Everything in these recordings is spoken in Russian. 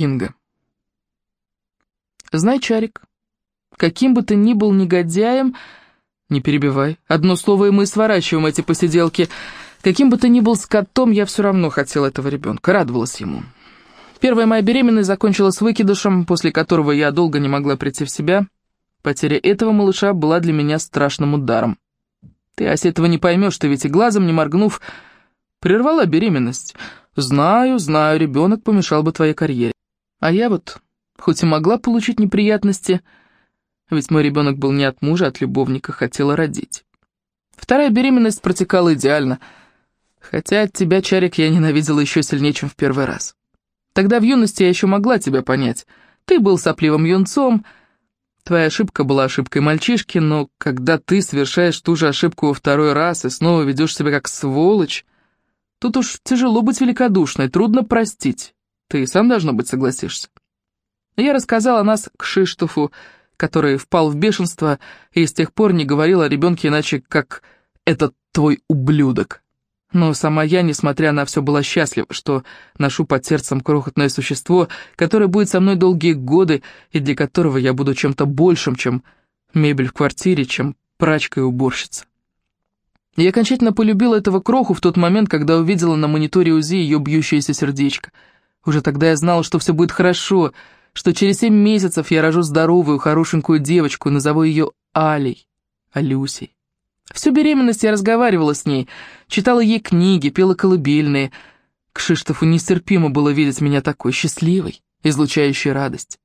Кинга. Знай, Чарик, каким бы ты ни был негодяем, не перебивай, одно слово, и мы сворачиваем эти посиделки. Каким бы ты ни был скотом, я все равно хотел этого ребенка, радовалась ему. Первая моя беременность закончилась выкидышем, после которого я долго не могла прийти в себя. Потеря этого малыша была для меня страшным ударом. Ты, Ася, этого не поймешь, ты ведь и глазом не моргнув, прервала беременность. Знаю, знаю, ребенок помешал бы твоей карьере. А я вот, хоть и могла получить неприятности, ведь мой ребенок был не от мужа, а от любовника, хотела родить. Вторая беременность протекала идеально, хотя от тебя, Чарик, я ненавидела еще сильнее, чем в первый раз. Тогда в юности я еще могла тебя понять. Ты был сопливым юнцом, твоя ошибка была ошибкой мальчишки, но когда ты совершаешь ту же ошибку во второй раз и снова ведешь себя как сволочь, тут уж тяжело быть великодушной, трудно простить. Ты сам, должно быть, согласишься. Я рассказала о нас к Шиштофу, который впал в бешенство и с тех пор не говорил о ребенке иначе, как «этот твой ублюдок». Но сама я, несмотря на все, была счастлива, что ношу под сердцем крохотное существо, которое будет со мной долгие годы, и для которого я буду чем-то большим, чем мебель в квартире, чем прачка и уборщица. Я окончательно полюбила этого кроху в тот момент, когда увидела на мониторе УЗИ ее бьющееся сердечко. Уже тогда я знала, что все будет хорошо, что через семь месяцев я рожу здоровую, хорошенькую девочку и назову ее Алей, Алюсей. Всю беременность я разговаривала с ней, читала ей книги, пела колыбельные. Кшиштофу нестерпимо было видеть меня такой счастливой, излучающей радость.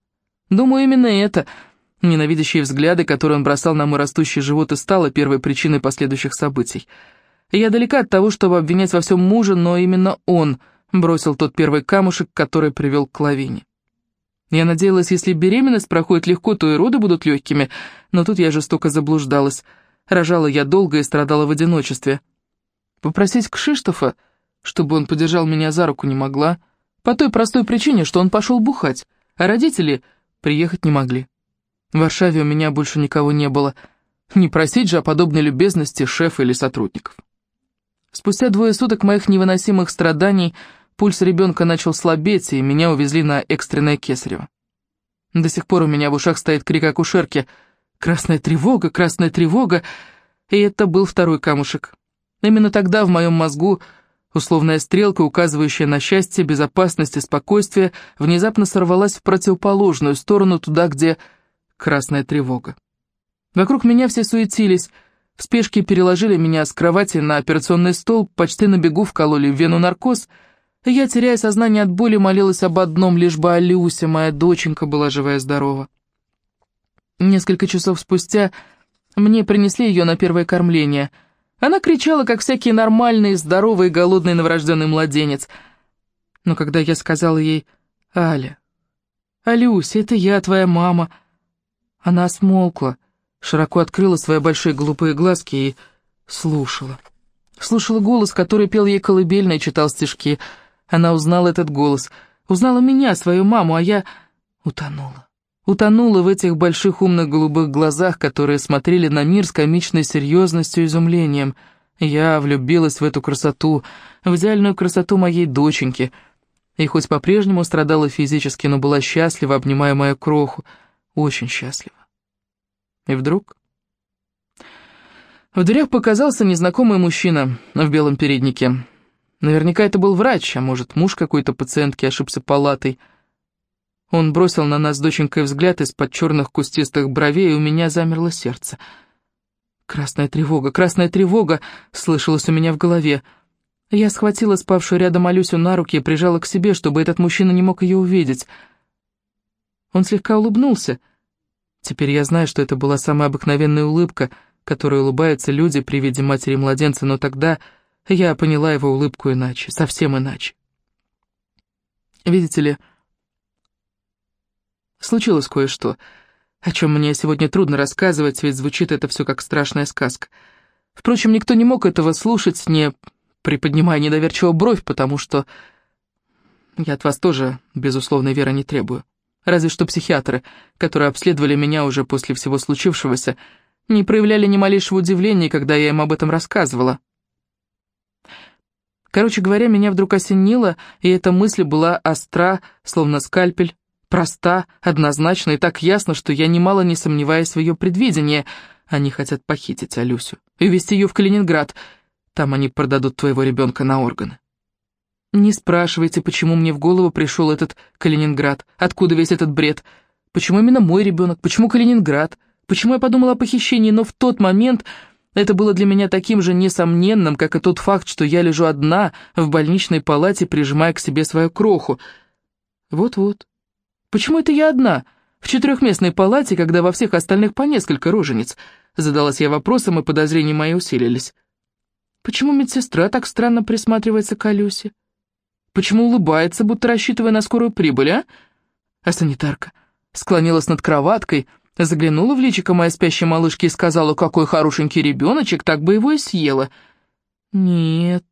Думаю, именно это, ненавидящие взгляды, которые он бросал на мой растущий живот, и стало первой причиной последующих событий. Я далека от того, чтобы обвинять во всем мужа, но именно он бросил тот первый камушек, который привел к лавине. Я надеялась, если беременность проходит легко, то и роды будут легкими, но тут я жестоко заблуждалась. Рожала я долго и страдала в одиночестве. Попросить Кшиштофа, чтобы он подержал меня за руку, не могла, по той простой причине, что он пошел бухать, а родители приехать не могли. В Варшаве у меня больше никого не было. Не просить же о подобной любезности шефа или сотрудников. Спустя двое суток моих невыносимых страданий пульс ребенка начал слабеть, и меня увезли на экстренное кесарево. До сих пор у меня в ушах стоит крик акушерки — Красная тревога, красная тревога. И это был второй камушек. Именно тогда в моем мозгу условная стрелка, указывающая на счастье, безопасность и спокойствие, внезапно сорвалась в противоположную сторону, туда, где красная тревога. Вокруг меня все суетились, в спешке переложили меня с кровати на операционный стол, почти на бегу вкололи в вену наркоз, я, теряя сознание от боли, молилась об одном, лишь бы Алюся, моя доченька, была жива и здорова. Несколько часов спустя мне принесли ее на первое кормление. Она кричала, как всякий нормальный, здоровый, голодный новорожденный младенец. Но когда я сказала ей «Аля, Алюся, это я, твоя мама», она смолкла, широко открыла свои большие глупые глазки и слушала. Слушала голос, который пел ей колыбельно и читал стишки. Она узнала этот голос, узнала меня, свою маму, а я утонула утонула в этих больших умных голубых глазах, которые смотрели на мир с комичной серьезностью и изумлением. Я влюбилась в эту красоту, в идеальную красоту моей доченьки, и хоть по-прежнему страдала физически, но была счастлива, обнимая мою кроху, очень счастлива. И вдруг... В дверях показался незнакомый мужчина в белом переднике. Наверняка это был врач, а может, муж какой-то пациентки ошибся палатой — он бросил на нас доченькой взгляд из-под черных кустистых бровей, и у меня замерло сердце. «Красная тревога, красная тревога!» — слышалось у меня в голове. Я схватила спавшую рядом Алюсю на руки и прижала к себе, чтобы этот мужчина не мог ее увидеть. Он слегка улыбнулся. Теперь я знаю, что это была самая обыкновенная улыбка, которой улыбаются люди при виде матери младенца, но тогда я поняла его улыбку иначе, совсем иначе. Видите ли, Случилось кое-что, о чем мне сегодня трудно рассказывать, ведь звучит это все как страшная сказка. Впрочем, никто не мог этого слушать, не приподнимая недоверчиво бровь, потому что я от вас тоже безусловной веры не требую. Разве что психиатры, которые обследовали меня уже после всего случившегося, не проявляли ни малейшего удивления, когда я им об этом рассказывала. Короче говоря, меня вдруг осенило, и эта мысль была остра, словно скальпель, проста, однозначна и так ясно, что я немало не сомневаюсь в ее предвидении. Они хотят похитить Алюсю и везти ее в Калининград. Там они продадут твоего ребенка на органы. Не спрашивайте, почему мне в голову пришел этот Калининград, откуда весь этот бред. Почему именно мой ребенок, почему Калининград, почему я подумала о похищении, но в тот момент это было для меня таким же несомненным, как и тот факт, что я лежу одна в больничной палате, прижимая к себе свою кроху. Вот-вот. Почему это я одна? В четырехместной палате, когда во всех остальных по несколько рожениц. Задалась я вопросом, и подозрения мои усилились. Почему медсестра так странно присматривается к Алюсе? Почему улыбается, будто рассчитывая на скорую прибыль, а? А санитарка склонилась над кроваткой, заглянула в личико моей спящей малышки и сказала, какой хорошенький ребеночек, так бы его и съела. Нет,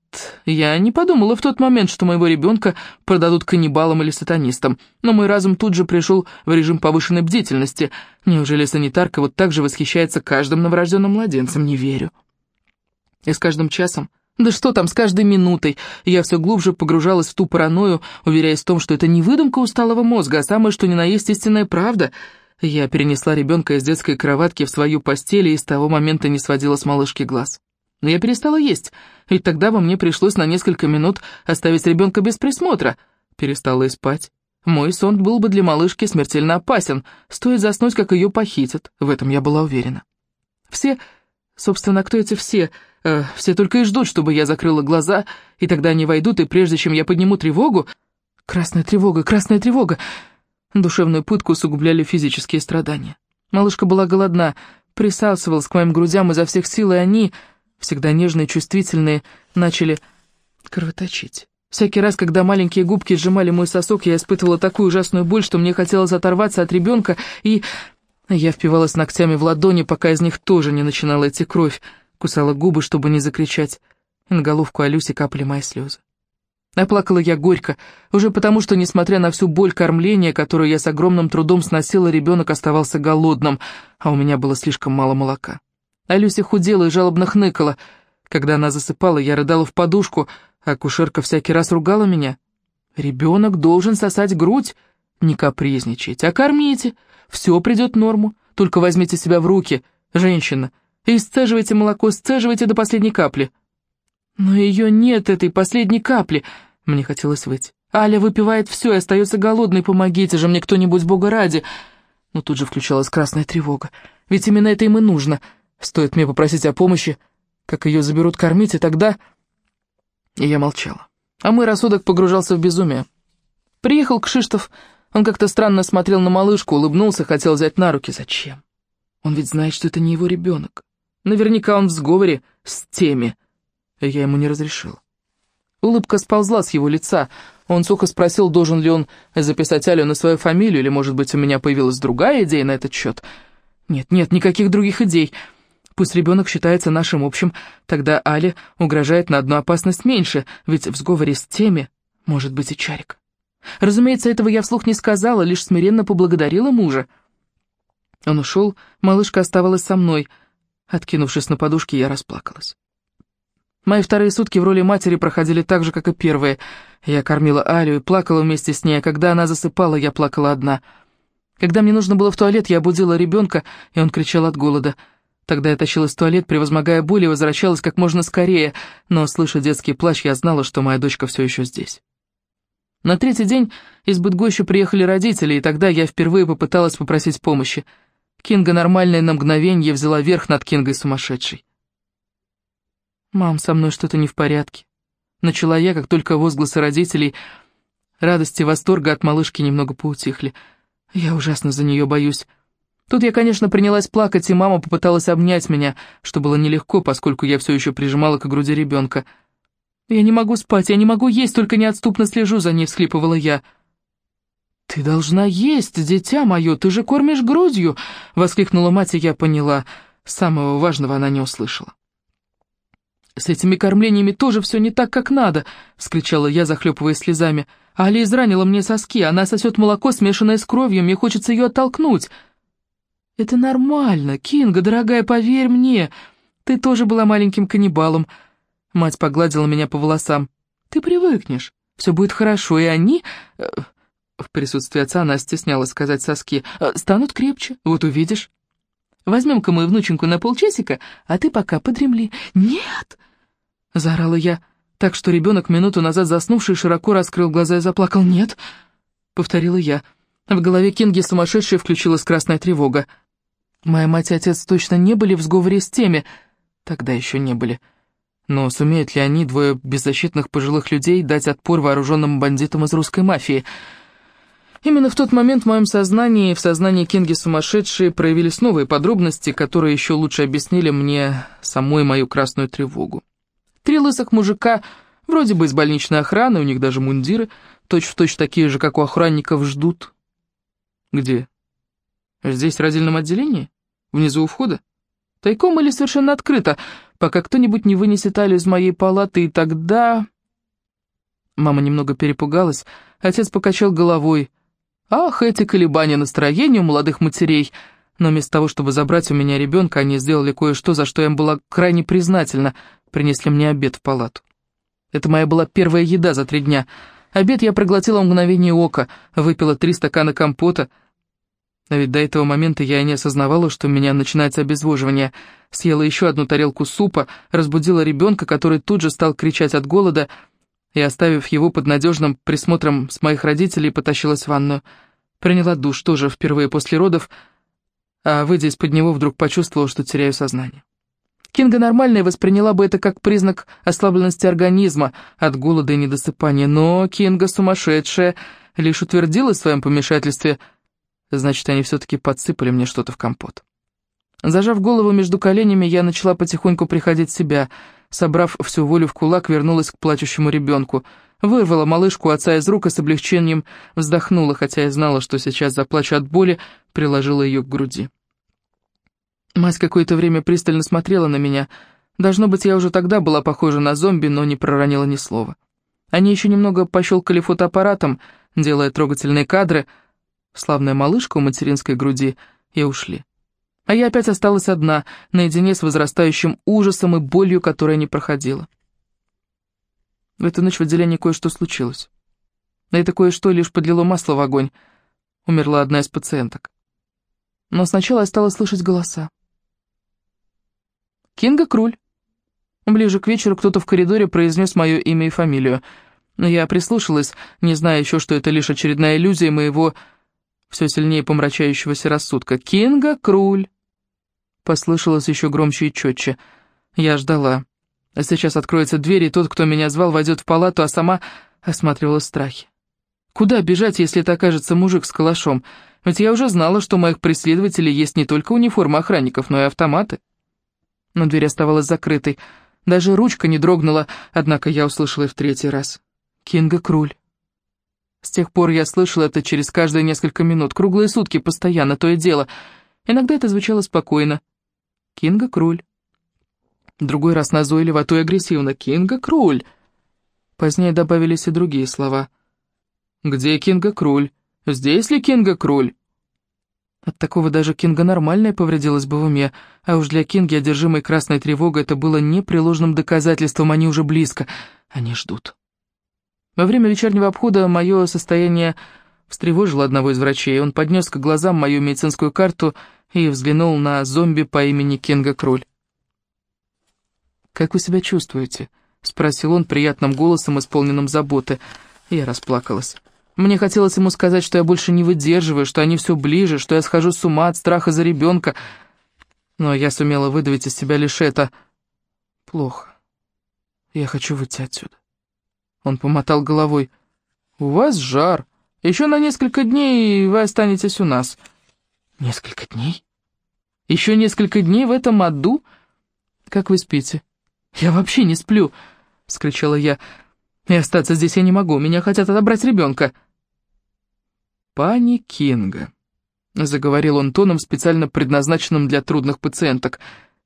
я не подумала в тот момент, что моего ребенка продадут каннибалам или сатанистам, но мой разум тут же пришел в режим повышенной бдительности. Неужели санитарка вот так же восхищается каждым новорожденным младенцем? Не верю. И с каждым часом да что там, с каждой минутой я все глубже погружалась в ту паранойю, уверяясь в том, что это не выдумка усталого мозга, а самое что ни на есть истинная правда. Я перенесла ребенка из детской кроватки в свою постель и с того момента не сводила с малышки глаз. Но я перестала есть, ведь тогда во мне пришлось на несколько минут оставить ребенка без присмотра. Перестала и спать. Мой сон был бы для малышки смертельно опасен, стоит заснуть, как ее похитят, в этом я была уверена. Все, собственно, кто эти все... Э, все только и ждут, чтобы я закрыла глаза, и тогда они войдут, и прежде чем я подниму тревогу... Красная тревога, красная тревога! Душевную пытку усугубляли физические страдания. Малышка была голодна, присасывалась к моим грудям изо всех сил, и они, всегда нежные, чувствительные, начали кровоточить. Всякий раз, когда маленькие губки сжимали мой сосок, я испытывала такую ужасную боль, что мне хотелось оторваться от ребенка, и... Я впивалась ногтями в ладони, пока из них тоже не начинала идти кровь кусала губы, чтобы не закричать, и на головку Алюси капали мои слезы. Оплакала я горько, уже потому что, несмотря на всю боль кормления, которую я с огромным трудом сносила, ребенок оставался голодным, а у меня было слишком мало молока. Алюся худела и жалобно хныкала. Когда она засыпала, я рыдала в подушку, а кушерка всякий раз ругала меня. «Ребенок должен сосать грудь, не капризничайте, а кормите, все придет в норму, только возьмите себя в руки, женщина, и сцеживайте молоко, сцеживайте до последней капли. Но ее нет, этой последней капли. Мне хотелось выйти. Аля выпивает все и остается голодной, помогите же мне кто-нибудь, бога ради. Но тут же включалась красная тревога. Ведь именно это им и нужно. Стоит мне попросить о помощи, как ее заберут кормить, и тогда... И я молчала. А мой рассудок погружался в безумие. Приехал Кшиштов, он как-то странно смотрел на малышку, улыбнулся, хотел взять на руки. Зачем? Он ведь знает, что это не его ребенок. Наверняка он в сговоре с теми. Я ему не разрешил. Улыбка сползла с его лица. Он сухо спросил, должен ли он записать Алю на свою фамилию, или, может быть, у меня появилась другая идея на этот счет. Нет, нет, никаких других идей. Пусть ребенок считается нашим общим, тогда Але угрожает на одну опасность меньше, ведь в сговоре с теми может быть и Чарик. Разумеется, этого я вслух не сказала, лишь смиренно поблагодарила мужа. Он ушел, малышка оставалась со мной — Откинувшись на подушке, я расплакалась. Мои вторые сутки в роли матери проходили так же, как и первые. Я кормила Алю и плакала вместе с ней, а когда она засыпала, я плакала одна. Когда мне нужно было в туалет, я будила ребенка, и он кричал от голода. Тогда я тащилась в туалет, превозмогая боль, и возвращалась как можно скорее, но, слыша детский плач, я знала, что моя дочка все еще здесь. На третий день из Быдгощу приехали родители, и тогда я впервые попыталась попросить помощи — Кинга нормальная на мгновение взяла верх над Кингой сумасшедшей. «Мам, со мной что-то не в порядке». Начала я, как только возгласы родителей, радости восторга от малышки немного поутихли. Я ужасно за нее боюсь. Тут я, конечно, принялась плакать, и мама попыталась обнять меня, что было нелегко, поскольку я все еще прижимала к груди ребенка. «Я не могу спать, я не могу есть, только неотступно слежу за ней», — всхлипывала я. «Ты должна есть, дитя мое, ты же кормишь грудью!» — воскликнула мать, и я поняла. Самого важного она не услышала. «С этими кормлениями тоже все не так, как надо!» — вскричала я, захлепывая слезами. «Али изранила мне соски, она сосет молоко, смешанное с кровью, мне хочется ее оттолкнуть!» «Это нормально, Кинга, дорогая, поверь мне! Ты тоже была маленьким каннибалом!» Мать погладила меня по волосам. Ты привыкнешь, все будет хорошо, и они...» В присутствии отца она стеснялась сказать соски. «э, «Станут крепче, вот увидишь. Возьмем-ка мою внученьку на полчасика, а ты пока подремли». «Нет!» — заорала я, так что ребенок, минуту назад заснувший, широко раскрыл глаза и заплакал. «Нет!» — повторила я. В голове Кинги сумасшедшей включилась красная тревога. Моя мать и отец точно не были в сговоре с теми, тогда еще не были. Но сумеют ли они, двое беззащитных пожилых людей, дать отпор вооруженным бандитам из русской мафии? Именно в тот момент в моем сознании и в сознании Кинги сумасшедшие проявились новые подробности, которые еще лучше объяснили мне самой мою красную тревогу. Три лысых мужика, вроде бы из больничной охраны, у них даже мундиры, точь-в-точь точь такие же, как у охранников, ждут. Где? Здесь, в родильном отделении? Внизу у входа? Тайком или совершенно открыто, пока кто-нибудь не вынесет Алю из моей палаты, и тогда... Мама немного перепугалась, отец покачал головой. Ах, эти колебания настроения у молодых матерей! Но вместо того, чтобы забрать у меня ребенка, они сделали кое-что, за что я им была крайне признательна, принесли мне обед в палату. Это моя была первая еда за три дня. Обед я проглотила в мгновение ока, выпила три стакана компота — а ведь до этого момента я и не осознавала, что у меня начинается обезвоживание. Съела еще одну тарелку супа, разбудила ребенка, который тут же стал кричать от голода, и, оставив его под надежным присмотром с моих родителей, потащилась в ванную. Приняла душ тоже впервые после родов, а, выйдя из-под него, вдруг почувствовала, что теряю сознание. Кинга нормальная восприняла бы это как признак ослабленности организма от голода и недосыпания, но Кинга сумасшедшая лишь утвердилась в своем помешательстве – Значит, они все-таки подсыпали мне что-то в компот. Зажав голову между коленями, я начала потихоньку приходить в себя. Собрав всю волю в кулак, вернулась к плачущему ребенку. Вырвала малышку отца из рук и с облегчением вздохнула, хотя я знала, что сейчас заплачу от боли, приложила ее к груди. Мать какое-то время пристально смотрела на меня. Должно быть, я уже тогда была похожа на зомби, но не проронила ни слова. Они еще немного пощелкали фотоаппаратом, делая трогательные кадры — славная малышка у материнской груди, и ушли. А я опять осталась одна, наедине с возрастающим ужасом и болью, которая не проходила. В эту ночь в отделении кое-что случилось. На это кое-что лишь подлило масло в огонь. Умерла одна из пациенток. Но сначала я стала слышать голоса. «Кинга Круль». Ближе к вечеру кто-то в коридоре произнес мое имя и фамилию. Но я прислушалась, не зная еще, что это лишь очередная иллюзия моего все сильнее помрачающегося рассудка. «Кинга Круль!» Послышалось еще громче и четче. Я ждала. Сейчас откроется дверь, и тот, кто меня звал, войдет в палату, а сама осматривала страхи. Куда бежать, если это окажется мужик с калашом? Ведь я уже знала, что у моих преследователей есть не только униформа охранников, но и автоматы. Но дверь оставалась закрытой. Даже ручка не дрогнула, однако я услышала и в третий раз. «Кинга Круль». С тех пор я слышала это через каждые несколько минут, круглые сутки, постоянно, то и дело. Иногда это звучало спокойно. «Кинга Круль». Другой раз назойливо, а то и агрессивно. «Кинга Круль». Позднее добавились и другие слова. «Где Кинга Круль? Здесь ли Кинга Круль?» От такого даже Кинга нормальная повредилась бы в уме, а уж для Кинги, одержимой красной тревогой, это было непреложным доказательством, они уже близко, они ждут. Во время вечернего обхода мое состояние встревожило одного из врачей. Он поднес к глазам мою медицинскую карту и взглянул на зомби по имени Кенга Кроль. «Как вы себя чувствуете?» — спросил он приятным голосом, исполненным заботы. Я расплакалась. Мне хотелось ему сказать, что я больше не выдерживаю, что они все ближе, что я схожу с ума от страха за ребенка. Но я сумела выдавить из себя лишь это. Плохо. Я хочу выйти отсюда. Он помотал головой. «У вас жар. Еще на несколько дней вы останетесь у нас». «Несколько дней? Еще несколько дней в этом аду? Как вы спите?» «Я вообще не сплю», — скричала я. «И остаться здесь я не могу. Меня хотят отобрать ребенка». «Пани Кинга», — заговорил он тоном, специально предназначенным для трудных пациенток.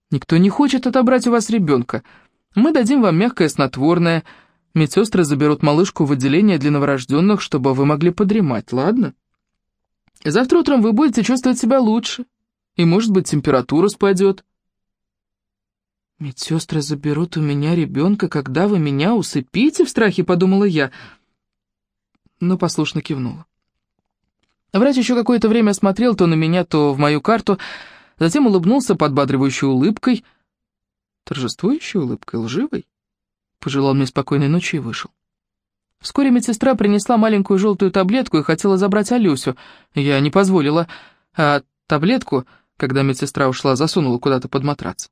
«Никто не хочет отобрать у вас ребенка. Мы дадим вам мягкое снотворное». Медсестры заберут малышку в отделение для новорожденных, чтобы вы могли подремать, ладно? Завтра утром вы будете чувствовать себя лучше, и, может быть, температура спадет. «Медсестры заберут у меня ребенка, когда вы меня усыпите?» — в страхе подумала я, но послушно кивнула. Врач еще какое-то время смотрел то на меня, то в мою карту, затем улыбнулся подбадривающей улыбкой, торжествующей улыбкой, лживой. Пожелал мне спокойной ночи и вышел. Вскоре медсестра принесла маленькую желтую таблетку и хотела забрать Алюсю. Я не позволила, а таблетку, когда медсестра ушла, засунула куда-то под матрац.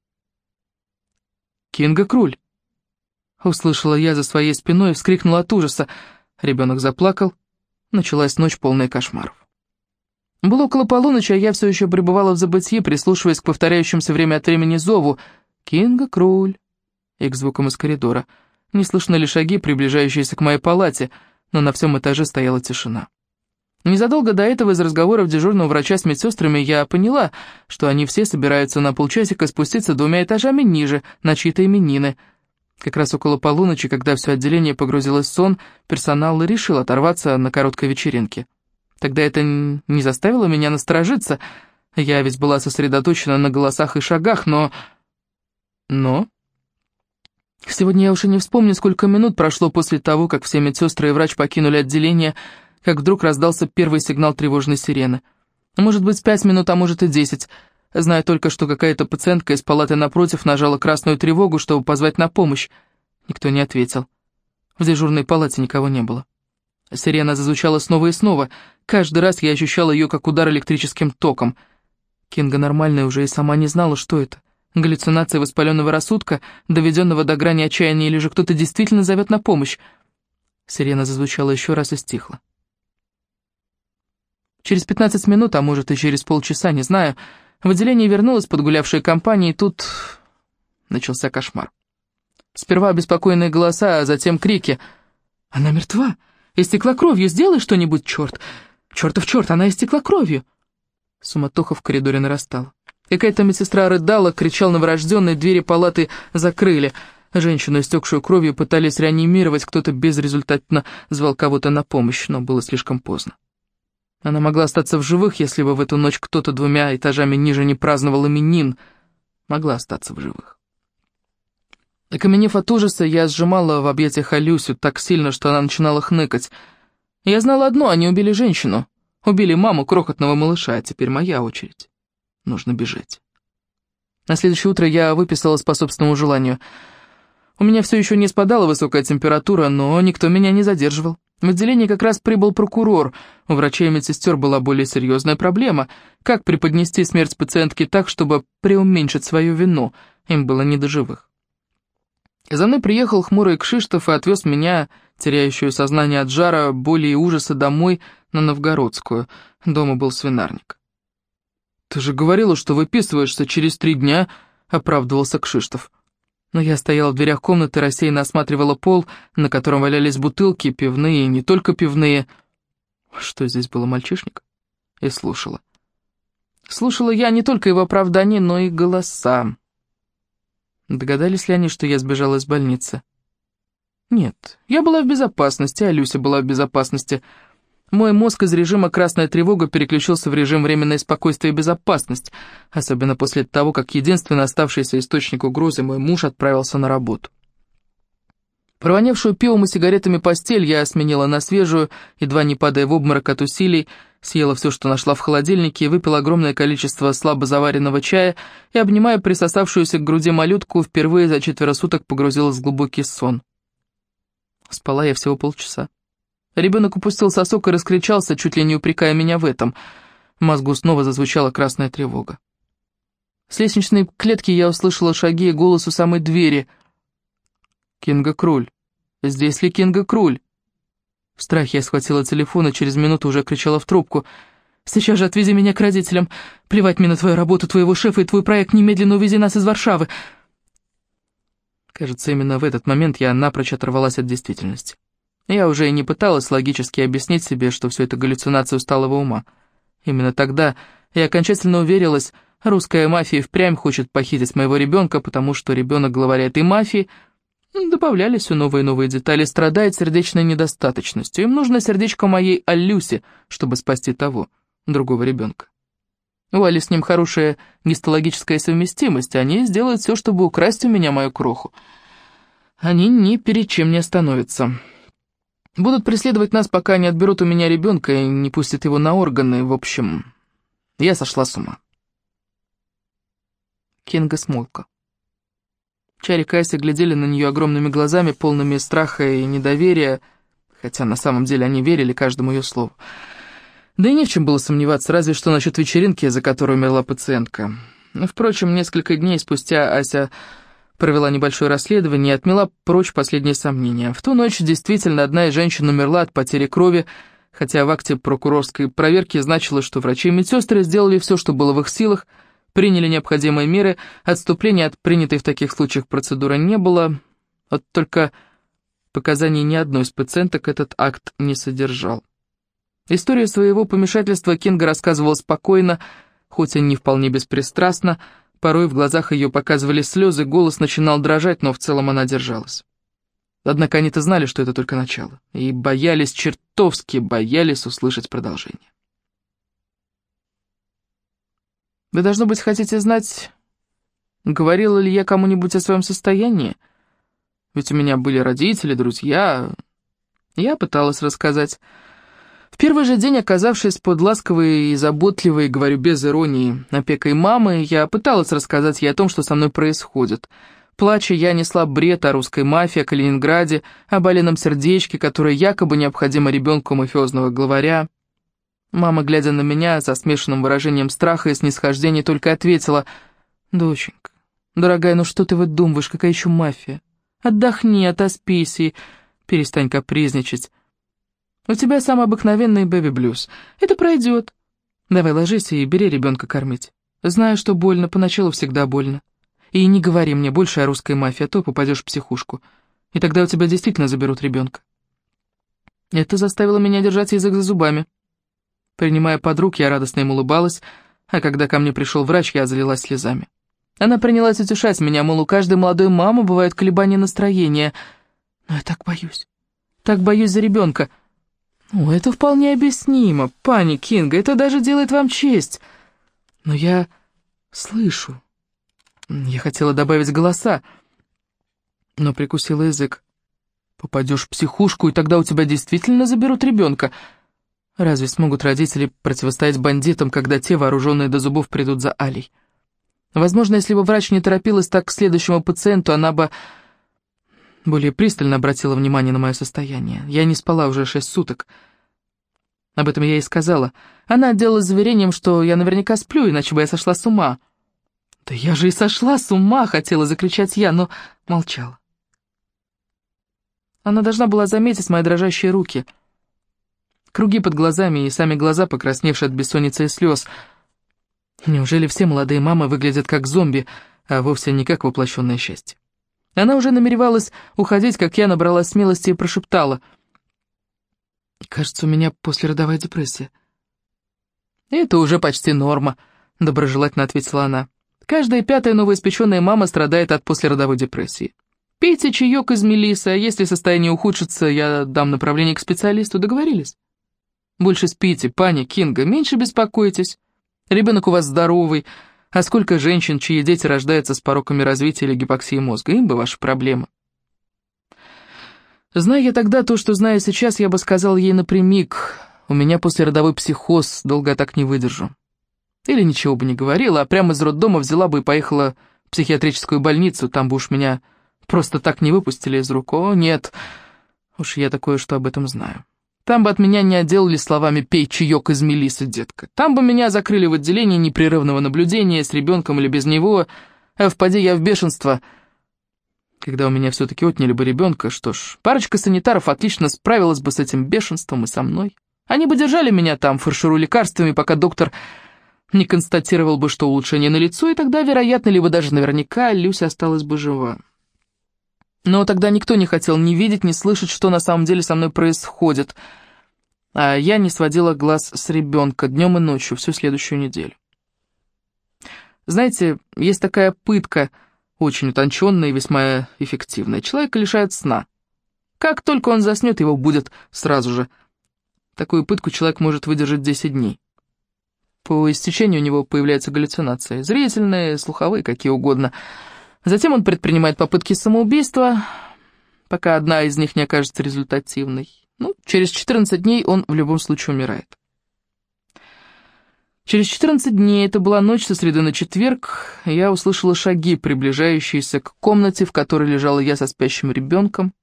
«Кинга Круль!» Услышала я за своей спиной и вскрикнула от ужаса. Ребенок заплакал. Началась ночь, полная кошмаров. Было около полуночи, а я все еще пребывала в забытии, прислушиваясь к повторяющимся время от времени зову «Кинга Круль!» и к звукам из коридора. Не слышно ли шаги, приближающиеся к моей палате, но на всем этаже стояла тишина. Незадолго до этого из разговоров дежурного врача с медсестрами я поняла, что они все собираются на полчасика спуститься двумя этажами ниже, на чьи-то именины. Как раз около полуночи, когда все отделение погрузилось в сон, персонал решил оторваться на короткой вечеринке. Тогда это не заставило меня насторожиться. Я ведь была сосредоточена на голосах и шагах, но... Но... Сегодня я уже не вспомню, сколько минут прошло после того, как все медсестры и врач покинули отделение, как вдруг раздался первый сигнал тревожной сирены. Может быть, пять минут, а может и десять. Знаю только, что какая-то пациентка из палаты напротив нажала красную тревогу, чтобы позвать на помощь. Никто не ответил. В дежурной палате никого не было. Сирена зазвучала снова и снова. Каждый раз я ощущала ее как удар электрическим током. Кинга нормальная уже и сама не знала, что это. Галлюцинация воспаленного рассудка, доведенного до грани отчаяния, или же кто-то действительно зовет на помощь. Сирена зазвучала еще раз и стихла. Через 15 минут, а может и через полчаса, не знаю, в отделение вернулась подгулявшая компания, и тут начался кошмар. Сперва беспокойные голоса, а затем крики. «Она мертва! Истекла кровью! Сделай что-нибудь, черт! Чертов черт, она истекла кровью!» Суматоха в коридоре нарастала. Какая-то медсестра рыдала, кричал новорожденной, двери палаты закрыли. Женщину, истекшую кровью, пытались реанимировать, кто-то безрезультатно звал кого-то на помощь, но было слишком поздно. Она могла остаться в живых, если бы в эту ночь кто-то двумя этажами ниже не праздновал именин. Могла остаться в живых. Окаменев от ужаса, я сжимала в объятиях Алюсю так сильно, что она начинала хныкать. Я знала одно, они убили женщину. Убили маму крохотного малыша, а теперь моя очередь. Нужно бежать. На следующее утро я выписалась по собственному желанию. У меня все еще не спадала высокая температура, но никто меня не задерживал. В отделение как раз прибыл прокурор. У врачей и медсестер была более серьезная проблема. Как преподнести смерть пациентки так, чтобы преуменьшить свою вину? Им было не до живых. За мной приехал хмурый Кшиштов и отвез меня, теряющую сознание от жара, боли и ужаса, домой на Новгородскую. Дома был свинарник. «Ты же говорила, что выписываешься через три дня», — оправдывался Кшиштов но я стояла в дверях комнаты, рассеянно осматривала пол, на котором валялись бутылки, пивные и не только пивные. Что здесь было, мальчишник? И слушала. Слушала я не только его оправдания, но и голоса. Догадались ли они, что я сбежала из больницы? Нет, я была в безопасности, а Люся была в безопасности — мой мозг из режима «красная тревога» переключился в режим «временное спокойствие и безопасность», особенно после того, как единственный оставшийся источник угрозы мой муж отправился на работу. Провонявшую пивом и сигаретами постель я сменила на свежую, едва не падая в обморок от усилий, съела все, что нашла в холодильнике, выпила огромное количество слабо заваренного чая и, обнимая присосавшуюся к груди малютку, впервые за четверо суток погрузилась в глубокий сон. Спала я всего полчаса. Ребенок упустил сосок и раскричался, чуть ли не упрекая меня в этом. В мозгу снова зазвучала красная тревога. С лестничной клетки я услышала шаги и голос у самой двери. «Кинга Круль! Здесь ли Кинга Круль?» В страхе я схватила телефон и через минуту уже кричала в трубку. «Сейчас же отвези меня к родителям. Плевать мне на твою работу, твоего шефа и твой проект. Немедленно увези нас из Варшавы». Кажется, именно в этот момент я напрочь оторвалась от действительности. Я уже и не пыталась логически объяснить себе, что все это галлюцинация усталого ума. Именно тогда я окончательно уверилась, русская мафия впрямь хочет похитить моего ребенка, потому что ребенок главаря этой мафии, добавлялись все новые и новые детали, страдает сердечной недостаточностью. Им нужно сердечко моей Аллюси, чтобы спасти того, другого ребенка. У Али с ним хорошая гистологическая совместимость, они сделают все, чтобы украсть у меня мою кроху. Они ни перед чем не остановятся. Будут преследовать нас, пока не отберут у меня ребенка и не пустят его на органы. В общем, я сошла с ума. Кинга смолка. Чарик и Ася глядели на нее огромными глазами, полными страха и недоверия, хотя на самом деле они верили каждому ее слову. Да и не в чем было сомневаться, разве что насчет вечеринки, за которой умерла пациентка. Впрочем, несколько дней спустя Ася провела небольшое расследование и отмела прочь последние сомнения. В ту ночь действительно одна из женщин умерла от потери крови, хотя в акте прокурорской проверки значилось, что врачи и медсестры сделали все, что было в их силах, приняли необходимые меры, отступления от принятой в таких случаях процедуры не было, вот только показаний ни одной из пациенток этот акт не содержал. Историю своего помешательства Кинга рассказывала спокойно, хоть и не вполне беспристрастно, Порой в глазах ее показывали слезы, голос начинал дрожать, но в целом она держалась. Однако они-то знали, что это только начало, и боялись, чертовски боялись услышать продолжение. «Вы, должно быть, хотите знать, говорила ли я кому-нибудь о своем состоянии? Ведь у меня были родители, друзья. Я пыталась рассказать...» В первый же день, оказавшись под ласковой и заботливой, говорю без иронии, опекой мамы, я пыталась рассказать ей о том, что со мной происходит. Плача, я несла бред о русской мафии, о Калининграде, о боленном сердечке, которое якобы необходимо ребенку мафиозного главаря. Мама, глядя на меня со смешанным выражением страха и снисхождения, только ответила, «Доченька, дорогая, ну что ты выдумываешь, какая еще мафия? Отдохни, отоспись и перестань капризничать». У тебя самый обыкновенный бэби-блюз. Это пройдет. Давай ложись и бери ребенка кормить. Знаю, что больно, поначалу всегда больно. И не говори мне больше о русской мафии, а то попадешь в психушку. И тогда у тебя действительно заберут ребенка. Это заставило меня держать язык за зубами. Принимая подруг, я радостно им улыбалась, а когда ко мне пришел врач, я залилась слезами. Она принялась утешать меня, мол, у каждой молодой мамы бывают колебания настроения. Но я так боюсь. Так боюсь за ребенка. «О, это вполне объяснимо, пани Кинга, это даже делает вам честь. Но я слышу. Я хотела добавить голоса, но прикусила язык. Попадешь в психушку, и тогда у тебя действительно заберут ребенка. Разве смогут родители противостоять бандитам, когда те, вооруженные до зубов, придут за Алей? Возможно, если бы врач не торопилась так к следующему пациенту, она бы более пристально обратила внимание на мое состояние. Я не спала уже шесть суток. Об этом я ей сказала. Она отделалась заверением, что я наверняка сплю, иначе бы я сошла с ума. «Да я же и сошла с ума!» — хотела закричать я, но молчала. Она должна была заметить мои дрожащие руки. Круги под глазами и сами глаза, покрасневшие от бессонницы и слез. Неужели все молодые мамы выглядят как зомби, а вовсе не как воплощенное счастье? Она уже намеревалась уходить, как я набралась смелости и прошептала. «Кажется, у меня послеродовая депрессия». «Это уже почти норма», — доброжелательно ответила она. «Каждая пятая новоиспеченная мама страдает от послеродовой депрессии. Пейте чаек из мелисы, а если состояние ухудшится, я дам направление к специалисту. Договорились? Больше спите, пани Кинга, меньше беспокойтесь. Ребенок у вас здоровый, а сколько женщин, чьи дети рождаются с пороками развития или гипоксии мозга, им бы ваша проблема. Зная я тогда то, что знаю сейчас, я бы сказал ей напрямик, у меня послеродовой психоз, долго так не выдержу. Или ничего бы не говорила, а прямо из роддома взяла бы и поехала в психиатрическую больницу, там бы уж меня просто так не выпустили из рук. О, нет, уж я такое, что об этом знаю. Там бы от меня не отделали словами «пей чаек из мелисы, детка». Там бы меня закрыли в отделении непрерывного наблюдения с ребенком или без него, а впади я в бешенство. Когда у меня все-таки отняли бы ребенка, что ж, парочка санитаров отлично справилась бы с этим бешенством и со мной. Они бы держали меня там, фарширу лекарствами, пока доктор не констатировал бы, что улучшение налицо, и тогда, вероятно, либо даже наверняка, Люся осталась бы жива. Но тогда никто не хотел ни видеть, ни слышать, что на самом деле со мной происходит. А я не сводила глаз с ребенка днем и ночью всю следующую неделю. Знаете, есть такая пытка, очень утонченная и весьма эффективная. Человека лишают сна. Как только он заснет, его будет сразу же. Такую пытку человек может выдержать 10 дней. По истечению у него появляются галлюцинации. Зрительные, слуховые, какие угодно. Затем он предпринимает попытки самоубийства, пока одна из них не окажется результативной. Ну, через 14 дней он в любом случае умирает. Через 14 дней, это была ночь со среды на четверг, я услышала шаги, приближающиеся к комнате, в которой лежала я со спящим ребенком.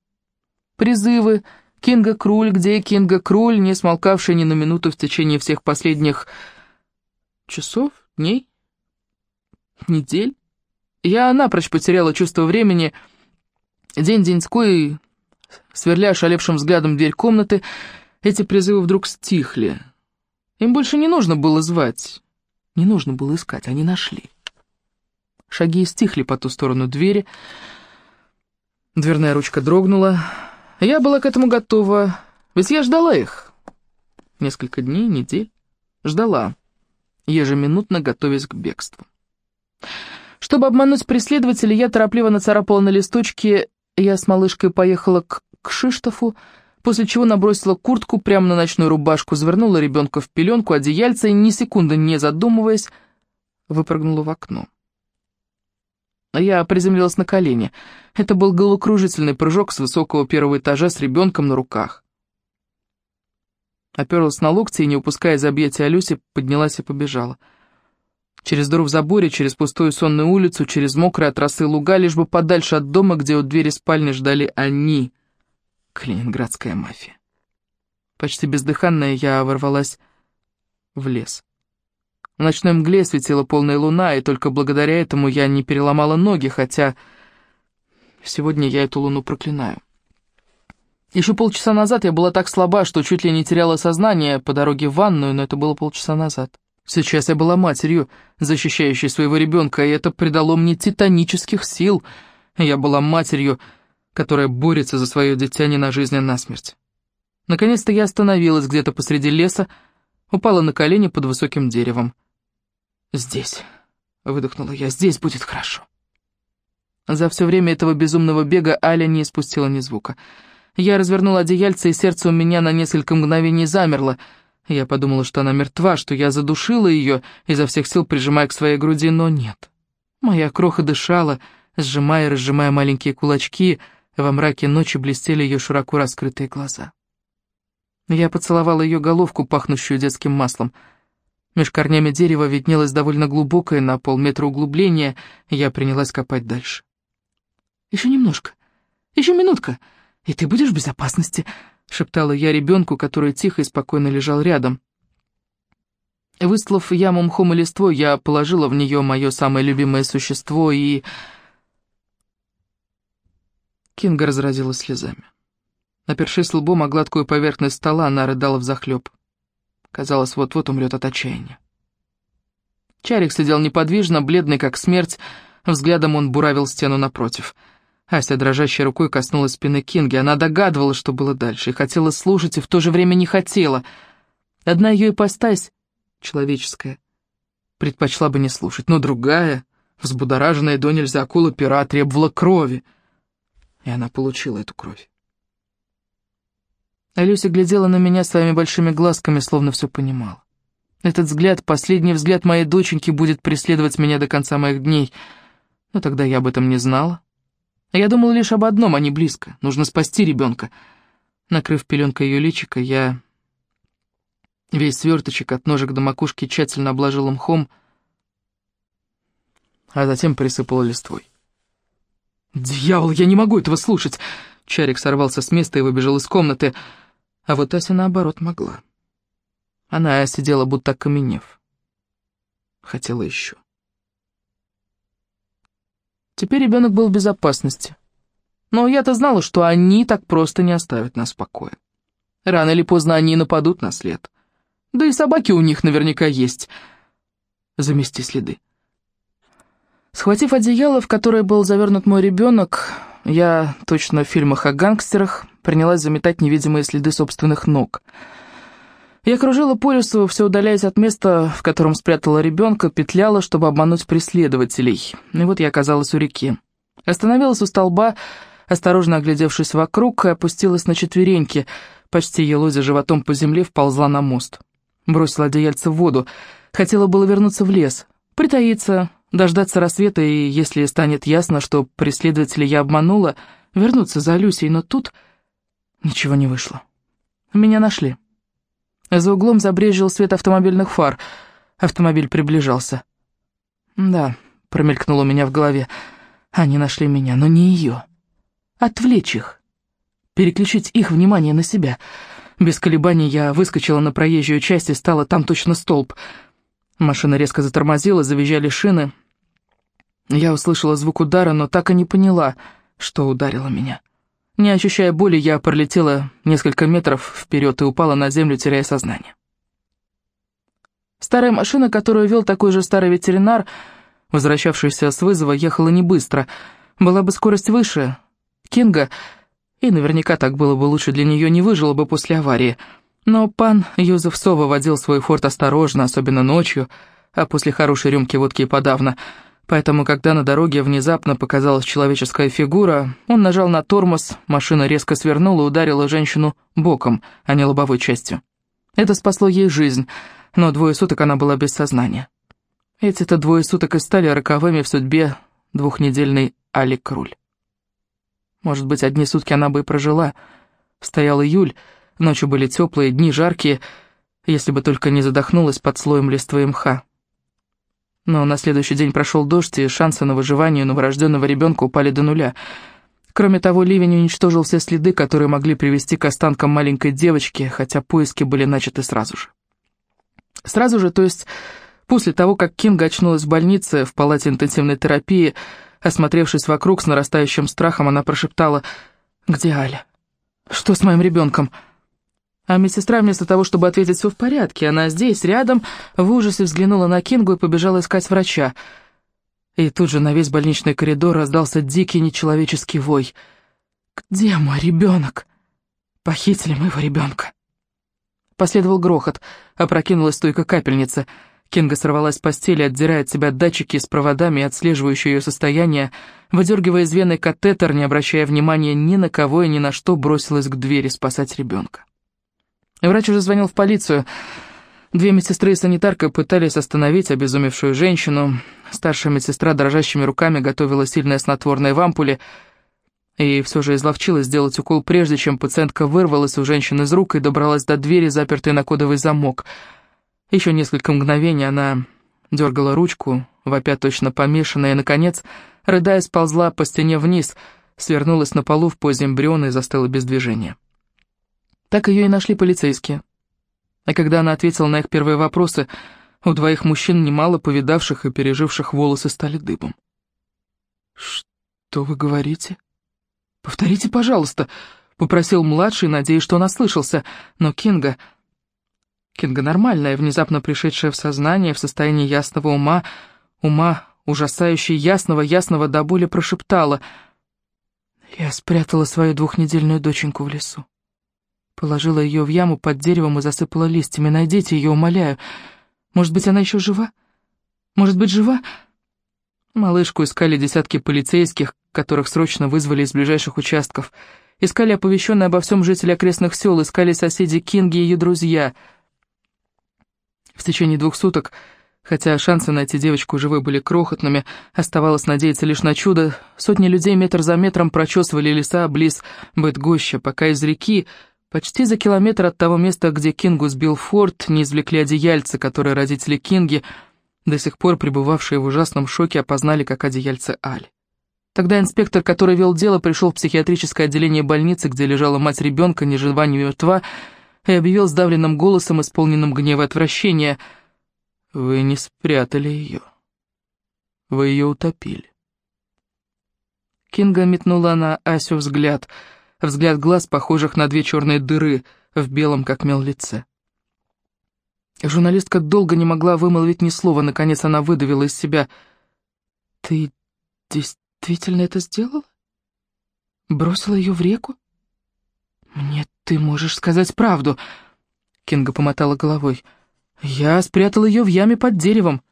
Призывы «Кинга Круль, где Кинга Круль», не смолкавшие ни на минуту в течение всех последних часов, дней, недель. Я напрочь потеряла чувство времени. День-деньской, сверля шалевшим взглядом дверь комнаты, эти призывы вдруг стихли. Им больше не нужно было звать, не нужно было искать, они нашли. Шаги стихли по ту сторону двери, дверная ручка дрогнула. Я была к этому готова, ведь я ждала их. Несколько дней, недель. Ждала ежеминутно готовясь к бегству. Чтобы обмануть преследователя, я торопливо нацарапала на листочке «Я с малышкой поехала к Кшиштофу», после чего набросила куртку прямо на ночную рубашку, завернула ребенка в пеленку, одеяльце и, ни секунды не задумываясь, выпрыгнула в окно. Я приземлилась на колени. Это был головокружительный прыжок с высокого первого этажа с ребенком на руках. Оперлась на локти и, не упуская из объятия Алюси, поднялась и побежала. Через дыру в заборе, через пустую сонную улицу, через мокрые от росы луга, лишь бы подальше от дома, где у двери спальни ждали они, калининградская мафия. Почти бездыханная я ворвалась в лес. В ночной мгле светила полная луна, и только благодаря этому я не переломала ноги, хотя сегодня я эту луну проклинаю. Еще полчаса назад я была так слаба, что чуть ли не теряла сознание по дороге в ванную, но это было полчаса назад. Сейчас я была матерью, защищающей своего ребенка, и это придало мне титанических сил. Я была матерью, которая борется за свое дитя не на жизнь, а на смерть. Наконец-то я остановилась где-то посреди леса, упала на колени под высоким деревом. «Здесь», — выдохнула я, — «здесь будет хорошо». За все время этого безумного бега Аля не испустила ни звука. Я развернула одеяльце, и сердце у меня на несколько мгновений замерло. Я подумала, что она мертва, что я задушила ее, изо всех сил прижимая к своей груди, но нет. Моя кроха дышала, сжимая и разжимая маленькие кулачки, во мраке ночи блестели ее широко раскрытые глаза. Я поцеловала ее головку, пахнущую детским маслом. Меж корнями дерева виднелось довольно глубокое, на полметра углубление, я принялась копать дальше. «Еще немножко, еще минутка!» «И ты будешь в безопасности», — шептала я ребенку, который тихо и спокойно лежал рядом. Выстлав яму мхом и листвой, я положила в нее мое самое любимое существо и... Кинга разразилась слезами. Напершись лбом о гладкую поверхность стола, она рыдала взахлеб. Казалось, вот-вот умрет от отчаяния. Чарик сидел неподвижно, бледный как смерть, взглядом он буравил стену напротив — Ася дрожащей рукой коснулась спины Кинги. Она догадывалась, что было дальше, и хотела слушать, и в то же время не хотела. Одна ее ипостась, человеческая, предпочла бы не слушать, но другая, взбудораженная до нельзя акула пера, требовала крови. И она получила эту кровь. А Люся глядела на меня своими большими глазками, словно все понимала. Этот взгляд, последний взгляд моей доченьки, будет преследовать меня до конца моих дней. Но тогда я об этом не знала. Я думал лишь об одном, а не близко. Нужно спасти ребенка. Накрыв пеленкой ее личико, я весь сверточек от ножек до макушки тщательно обложил мхом, а затем присыпал листвой. «Дьявол, я не могу этого слушать!» Чарик сорвался с места и выбежал из комнаты, а вот Ася наоборот могла. Она сидела будто окаменев. Хотела еще. Теперь ребенок был в безопасности. Но я-то знала, что они так просто не оставят нас в покое. Рано или поздно они нападут на след. Да и собаки у них наверняка есть. Замести следы. Схватив одеяло, в которое был завернут мой ребенок, я, точно в фильмах о гангстерах, принялась заметать невидимые следы собственных ног — я кружила по лесу, все удаляясь от места, в котором спрятала ребенка, петляла, чтобы обмануть преследователей. И вот я оказалась у реки. Остановилась у столба, осторожно оглядевшись вокруг, и опустилась на четвереньки, почти елозя животом по земле, вползла на мост. Бросила одеяльце в воду. Хотела было вернуться в лес, притаиться, дождаться рассвета и, если станет ясно, что преследователя я обманула, вернуться за Люсей, но тут ничего не вышло. Меня нашли. За углом забрежил свет автомобильных фар. Автомобиль приближался. «Да», — промелькнуло у меня в голове, — «они нашли меня, но не ее. Отвлечь их, переключить их внимание на себя». Без колебаний я выскочила на проезжую часть и стала там точно столб. Машина резко затормозила, завизжали шины. Я услышала звук удара, но так и не поняла, что ударило меня. Не ощущая боли, я пролетела несколько метров вперед и упала на землю, теряя сознание. Старая машина, которую вел такой же старый ветеринар, возвращавшийся с вызова, ехала не быстро. Была бы скорость выше. Кинга, и наверняка так было бы лучше для нее, не выжила бы после аварии. Но пан Юзеф Сова водил свой форт осторожно, особенно ночью, а после хорошей рюмки водки и подавно — Поэтому, когда на дороге внезапно показалась человеческая фигура, он нажал на тормоз, машина резко свернула и ударила женщину боком, а не лобовой частью. Это спасло ей жизнь, но двое суток она была без сознания. Эти-то двое суток и стали роковыми в судьбе двухнедельной Али Круль. Может быть, одни сутки она бы и прожила. Стоял июль, ночи были теплые, дни жаркие, если бы только не задохнулась под слоем листвы и мха. Но на следующий день прошел дождь, и шансы на выживание новорожденного ребенка упали до нуля. Кроме того, ливень уничтожил все следы, которые могли привести к останкам маленькой девочки, хотя поиски были начаты сразу же. Сразу же, то есть после того, как Кинга очнулась в больнице в палате интенсивной терапии, осмотревшись вокруг с нарастающим страхом, она прошептала «Где Аля? Что с моим ребенком?» А медсестра вместо того, чтобы ответить «все в порядке», она здесь, рядом, в ужасе взглянула на Кингу и побежала искать врача. И тут же на весь больничный коридор раздался дикий нечеловеческий вой. «Где мой ребенок? Похитили моего ребенка!» Последовал грохот, опрокинулась стойка капельницы. Кинга сорвалась с постели, отдирая от себя датчики с проводами, отслеживающие ее состояние, выдергивая из вены катетер, не обращая внимания ни на кого и ни на что, бросилась к двери спасать ребенка. Врач уже звонил в полицию. Две медсестры и санитарка пытались остановить обезумевшую женщину. Старшая медсестра дрожащими руками готовила сильное снотворное в ампуле и все же изловчилась сделать укол, прежде чем пациентка вырвалась у женщины из рук и добралась до двери, запертой на кодовый замок. Еще несколько мгновений она дергала ручку, вопя точно помешанная, и, наконец, рыдая, сползла по стене вниз, свернулась на полу в позе эмбриона и застыла без движения. Так ее и нашли полицейские. А когда она ответила на их первые вопросы, у двоих мужчин, немало повидавших и переживших волосы, стали дыбом. «Что вы говорите?» «Повторите, пожалуйста», — попросил младший, надеясь, что он ослышался. Но Кинга... Кинга нормальная, внезапно пришедшая в сознание, в состоянии ясного ума, ума ужасающе ясного, ясного до боли прошептала. «Я спрятала свою двухнедельную доченьку в лесу. Положила ее в яму под деревом и засыпала листьями. Найдите ее, умоляю. Может быть, она еще жива? Может быть, жива?» Малышку искали десятки полицейских, которых срочно вызвали из ближайших участков. Искали оповещенные обо всем жители окрестных сел, искали соседи Кинги и ее друзья. В течение двух суток, хотя шансы найти девочку живой были крохотными, оставалось надеяться лишь на чудо, сотни людей метр за метром прочесывали леса близ Бэтгоща, пока из реки, Почти за километр от того места, где Кингу сбил форт, не извлекли одеяльца, которые родители Кинги, до сих пор пребывавшие в ужасном шоке, опознали как одеяльце Али. Тогда инспектор, который вел дело, пришел в психиатрическое отделение больницы, где лежала мать ребенка, ни жива, ни мертва, и объявил сдавленным голосом, исполненным гнева и отвращения, «Вы не спрятали ее. Вы ее утопили». Кинга метнула на Асю взгляд — взгляд глаз, похожих на две черные дыры в белом, как мел, лице. Журналистка долго не могла вымолвить ни слова, наконец она выдавила из себя. «Ты действительно это сделала? Бросила ее в реку? Мне ты можешь сказать правду!» Кинга помотала головой. «Я спрятал ее в яме под деревом,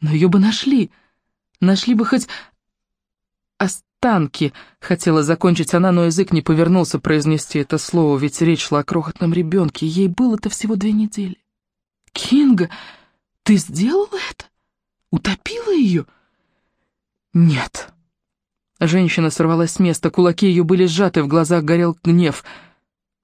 но ее бы нашли. Нашли бы хоть танки!» — хотела закончить она, но язык не повернулся произнести это слово, ведь речь шла о крохотном ребенке, ей было-то всего две недели. «Кинга, ты сделала это? Утопила ее?» «Нет». Женщина сорвалась с места, кулаки ее были сжаты, в глазах горел гнев.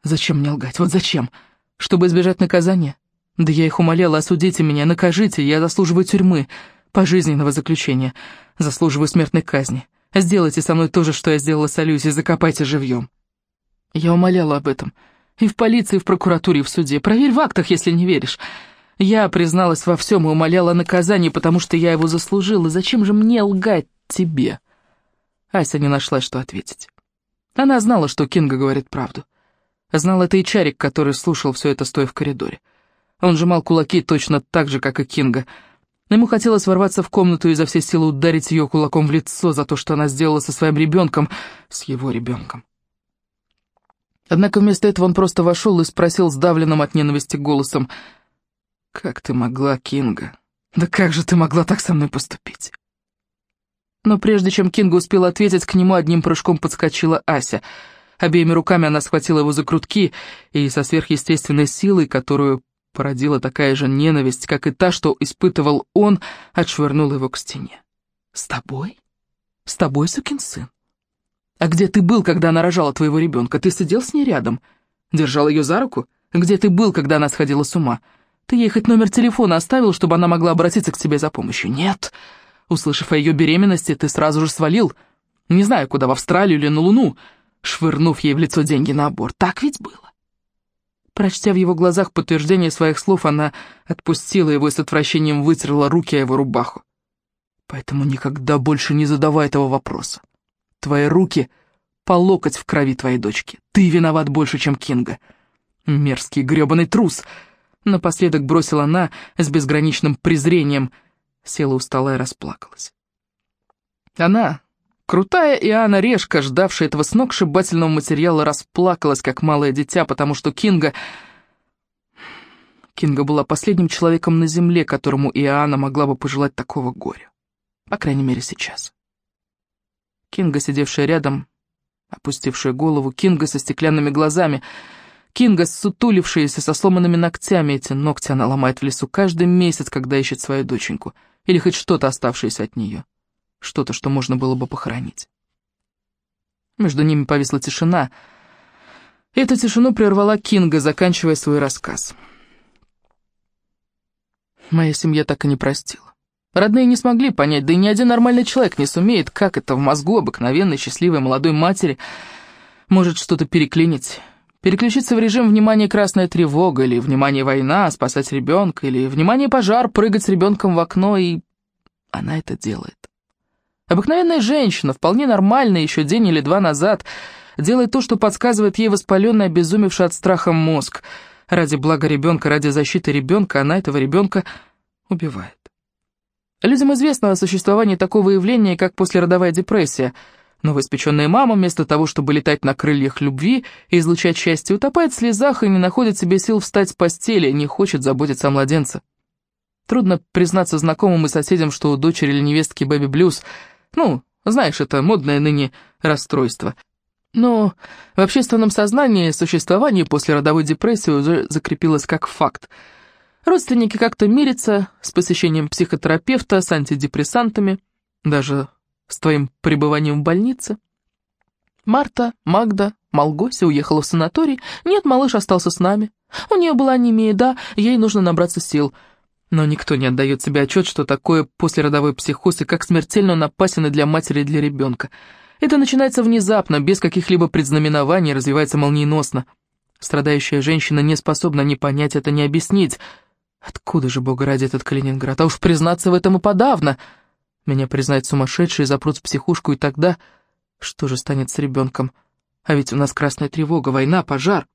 «Зачем мне лгать? Вот зачем? Чтобы избежать наказания? Да я их умоляла, осудите меня, накажите, я заслуживаю тюрьмы, пожизненного заключения, заслуживаю смертной казни. Сделайте со мной то же, что я сделала с Алюсей, закопайте живьем». Я умоляла об этом. И в полиции, и в прокуратуре, и в суде. Проверь в актах, если не веришь. Я призналась во всем и умоляла о наказании, потому что я его заслужила. Зачем же мне лгать тебе?» Ася не нашла, что ответить. Она знала, что Кинга говорит правду. Знал это и Чарик, который слушал все это, стоя в коридоре. Он сжимал кулаки точно так же, как и Кинга. Ему хотелось ворваться в комнату и изо всей силы ударить ее кулаком в лицо за то, что она сделала со своим ребенком, с его ребенком. Однако вместо этого он просто вошел и спросил сдавленным от ненависти голосом, «Как ты могла, Кинга? Да как же ты могла так со мной поступить?» Но прежде чем Кинга успел ответить, к нему одним прыжком подскочила Ася. Обеими руками она схватила его за грудки и со сверхъестественной силой, которую породила такая же ненависть, как и та, что испытывал он, отшвырнула его к стене. «С тобой? С тобой, сукин сын? А где ты был, когда она рожала твоего ребенка? Ты сидел с ней рядом? Держал ее за руку? Где ты был, когда она сходила с ума? Ты ей хоть номер телефона оставил, чтобы она могла обратиться к тебе за помощью? Нет. Услышав о ее беременности, ты сразу же свалил. Не знаю, куда, в Австралию или на Луну, швырнув ей в лицо деньги на аборт. Так ведь было. Прочтя в его глазах подтверждение своих слов, она отпустила его и с отвращением вытерла руки о его рубаху. Поэтому никогда больше не задавай этого вопроса. Твои руки по локоть в крови твоей дочки. Ты виноват больше, чем Кинга. Мерзкий грёбаный трус. Напоследок бросила она с безграничным презрением, села у стола и расплакалась. Она, крутая Иоанна Решка, ждавшая этого сногсшибательного материала, расплакалась, как малое дитя, потому что Кинга... Кинга была последним человеком на земле, которому Иоанна могла бы пожелать такого горя. По крайней мере, сейчас. Кинга, сидевшая рядом, опустившая голову, Кинга со стеклянными глазами, Кинга, сутулившаяся, со сломанными ногтями. Эти ногти она ломает в лесу каждый месяц, когда ищет свою доченьку. Или хоть что-то, оставшееся от нее. Что-то, что можно было бы похоронить. Между ними повисла тишина. Эту тишину прервала Кинга, заканчивая свой рассказ. Моя семья так и не простила. Родные не смогли понять, да и ни один нормальный человек не сумеет, как это в мозгу обыкновенной счастливой молодой матери может что-то переклинить. Переключиться в режим внимания красная тревога, или внимание война, спасать ребенка, или внимание пожар, прыгать с ребенком в окно, и она это делает. Обыкновенная женщина, вполне нормальная еще день или два назад, делает то, что подсказывает ей воспаленный, обезумевший от страха мозг. Ради блага ребенка, ради защиты ребенка, она этого ребенка убивает. Людям известно о существовании такого явления, как послеродовая депрессия. Новоиспеченная мама, вместо того, чтобы летать на крыльях любви и излучать счастье, утопает в слезах и не находит себе сил встать с постели, не хочет заботиться о младенце. Трудно признаться знакомым и соседям, что у дочери или невестки бэби-блюз, ну, знаешь, это модное ныне расстройство. Но в общественном сознании существование послеродовой депрессии уже закрепилось как факт – Родственники как-то мирятся с посещением психотерапевта, с антидепрессантами, даже с твоим пребыванием в больнице. Марта, Магда, Малгося уехала в санаторий. Нет, малыш остался с нами. У нее была анемия, да, ей нужно набраться сил. Но никто не отдает себе отчет, что такое послеродовой психоз и как смертельно он опасен для матери, и для ребенка. Это начинается внезапно, без каких-либо предзнаменований, развивается молниеносно. Страдающая женщина не способна ни понять это, ни объяснить – Откуда же, бога ради, этот Калининград? А уж признаться в этом и подавно. Меня признают сумасшедшие, запрут в психушку, и тогда... Что же станет с ребенком? А ведь у нас красная тревога, война, пожар.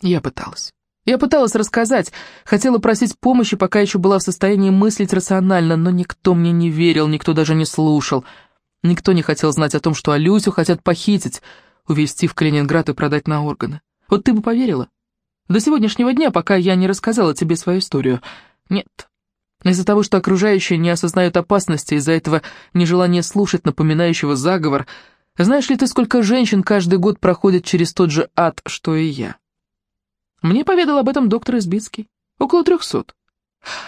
Я пыталась. Я пыталась рассказать, хотела просить помощи, пока еще была в состоянии мыслить рационально, но никто мне не верил, никто даже не слушал. Никто не хотел знать о том, что Алюсю хотят похитить, увезти в Калининград и продать на органы. Вот ты бы поверила? До сегодняшнего дня, пока я не рассказала тебе свою историю. Нет. Из-за того, что окружающие не осознают опасности, из-за этого нежелания слушать напоминающего заговор, знаешь ли ты, сколько женщин каждый год проходит через тот же ад, что и я? Мне поведал об этом доктор Избицкий. Около трехсот.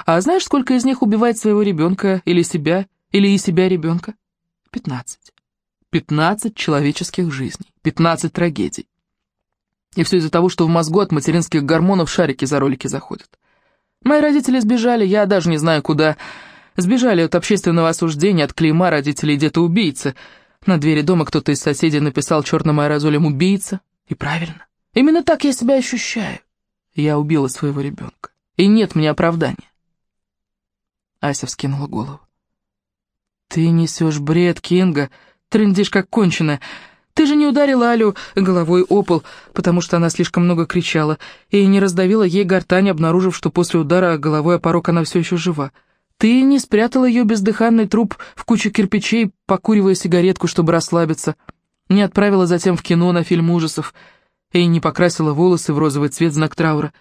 А знаешь, сколько из них убивает своего ребенка или себя, или и себя ребенка? Пятнадцать. Пятнадцать человеческих жизней, пятнадцать трагедий. И все из-за того, что в мозгу от материнских гормонов шарики за ролики заходят. Мои родители сбежали, я даже не знаю куда. Сбежали от общественного осуждения, от клейма родителей где-то убийцы. На двери дома кто-то из соседей написал черным аэрозолем «убийца». И правильно. Именно так я себя ощущаю. Я убила своего ребенка. И нет мне оправдания. Ася вскинула голову. «Ты несешь бред, Кинга, трындишь как конченая. Ты же не ударила Алю головой о пол, потому что она слишком много кричала, и не раздавила ей гортань, обнаружив, что после удара головой о порог она все еще жива. Ты не спрятала ее бездыханный труп в кучу кирпичей, покуривая сигаретку, чтобы расслабиться, не отправила затем в кино на фильм ужасов и не покрасила волосы в розовый цвет знак траура.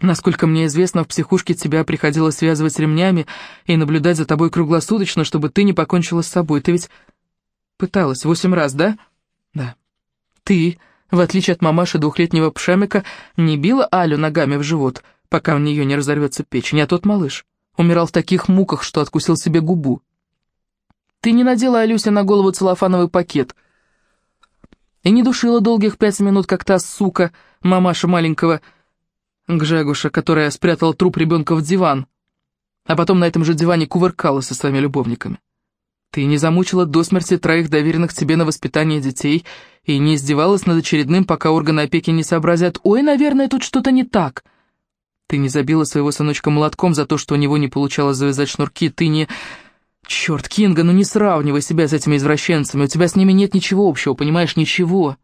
Насколько мне известно, в психушке тебя приходилось связывать ремнями и наблюдать за тобой круглосуточно, чтобы ты не покончила с собой. Ты ведь пыталась восемь раз, да?» Да. Ты, в отличие от мамаши двухлетнего пшемика, не била Алю ногами в живот, пока у нее не разорвется печень, а тот малыш умирал в таких муках, что откусил себе губу. Ты не надела Алюсе на голову целлофановый пакет и не душила долгих пять минут, как та сука, мамаша маленького Гжегуша, которая спрятала труп ребенка в диван, а потом на этом же диване кувыркалась со своими любовниками. Ты не замучила до смерти троих доверенных тебе на воспитание детей и не издевалась над очередным, пока органы опеки не сообразят «Ой, наверное, тут что-то не так». Ты не забила своего сыночка молотком за то, что у него не получалось завязать шнурки. Ты не... Черт, Кинга, ну не сравнивай себя с этими извращенцами. У тебя с ними нет ничего общего, понимаешь, ничего.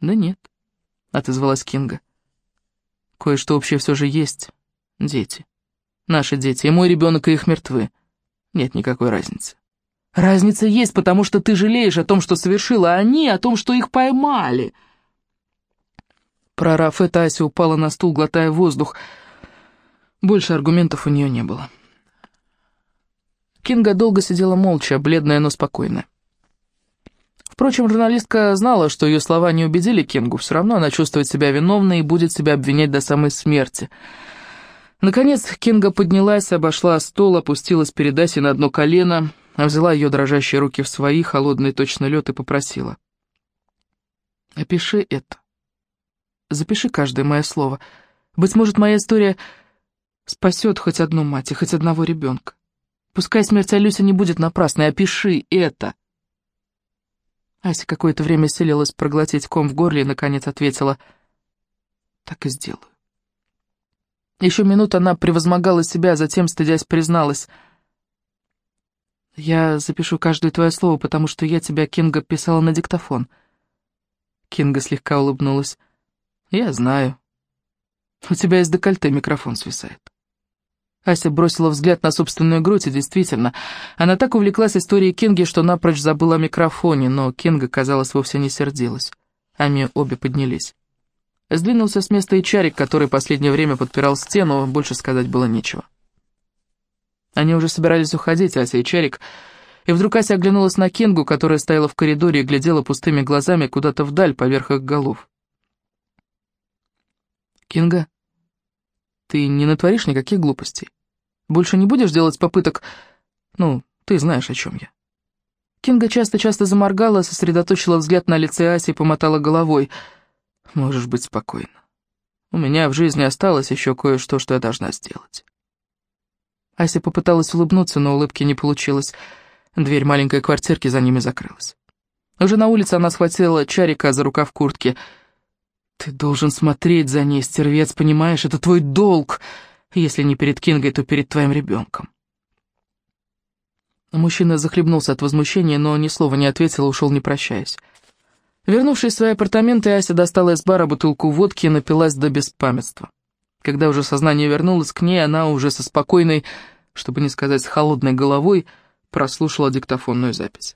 Да нет, отозвалась Кинга. Кое-что общее все же есть. Дети. Наши дети. И мой ребенок, и их мертвы. Нет никакой разницы. Разница есть, потому что ты жалеешь о том, что совершила, а они о том, что их поймали. Прорав это, Ася упала на стул, глотая воздух. Больше аргументов у нее не было. Кинга долго сидела молча, бледная, но спокойная. Впрочем, журналистка знала, что ее слова не убедили Кингу, все равно она чувствует себя виновной и будет себя обвинять до самой смерти. Наконец Кинга поднялась, обошла стол, опустилась перед Асей на одно колено — взяла ее дрожащие руки в свои, холодный точно лед, и попросила. «Опиши это. Запиши каждое мое слово. Быть может, моя история спасет хоть одну мать и хоть одного ребенка. Пускай смерть Алюси не будет напрасной, опиши это». Ася какое-то время селилась проглотить ком в горле и, наконец, ответила «Так и сделаю». Еще минуту она превозмогала себя, затем, стыдясь, призналась — я запишу каждое твое слово, потому что я тебя, Кинга, писала на диктофон. Кинга слегка улыбнулась. Я знаю. У тебя из декольте микрофон свисает. Ася бросила взгляд на собственную грудь, и действительно, она так увлеклась историей Кинги, что напрочь забыла о микрофоне, но Кинга, казалось, вовсе не сердилась. Ами обе поднялись. Сдвинулся с места и Чарик, который последнее время подпирал стену, больше сказать было нечего. Они уже собирались уходить, Ася и Чарик, и вдруг Ася оглянулась на Кенгу, которая стояла в коридоре и глядела пустыми глазами куда-то вдаль, поверх их голов. «Кинга, ты не натворишь никаких глупостей? Больше не будешь делать попыток... Ну, ты знаешь, о чем я». Кинга часто-часто заморгала, сосредоточила взгляд на лице Аси и помотала головой. «Можешь быть спокойна. У меня в жизни осталось еще кое-что, что я должна сделать». Ася попыталась улыбнуться, но улыбки не получилось. Дверь маленькой квартирки за ними закрылась. Уже на улице она схватила Чарика за рукав куртки. «Ты должен смотреть за ней, стервец, понимаешь? Это твой долг. Если не перед Кингой, то перед твоим ребенком». Мужчина захлебнулся от возмущения, но ни слова не ответил и ушел, не прощаясь. Вернувшись в свои апартаменты, Ася достала из бара бутылку водки и напилась до беспамятства. Когда уже сознание вернулось к ней, она уже со спокойной, чтобы не сказать с холодной головой, прослушала диктофонную запись.